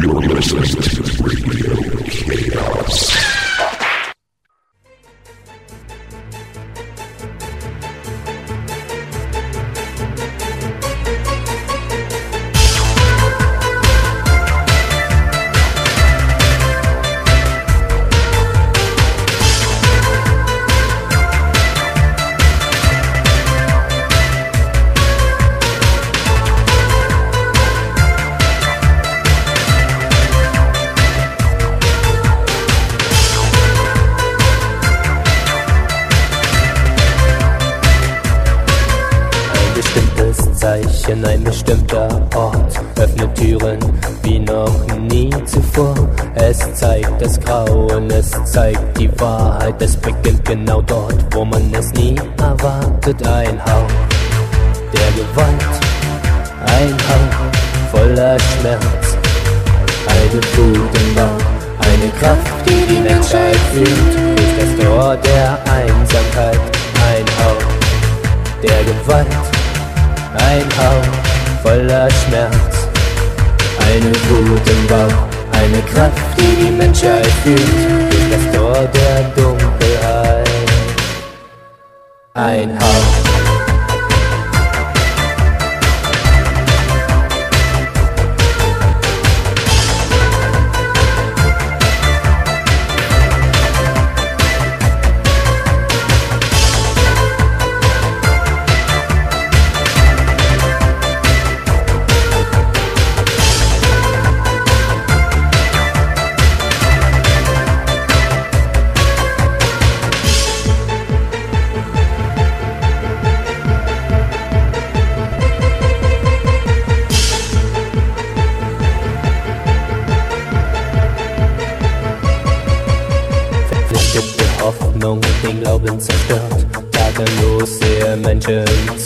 You're listening to Radio Chaos. Bestimmter Ort öffnet Türen wie noch nie zuvor. Es zeigt das Grauen, es zeigt die Wahrheit, es beginnt genau dort, wo man es nie erwartet. Ein Hauch der Gewalt, ein Hauch voller Schmerz, eine Wut im eine Kraft, die die Menschheit fühlt, durch das Tor der Einsamkeit, ein Hauch der Gewalt ein Hauch voller Schmerz, eine Wut im Bauch, eine Kraft, die die Menschheit fühlt, durch das Tor der Dunkelheit. Ein Yeah.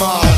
my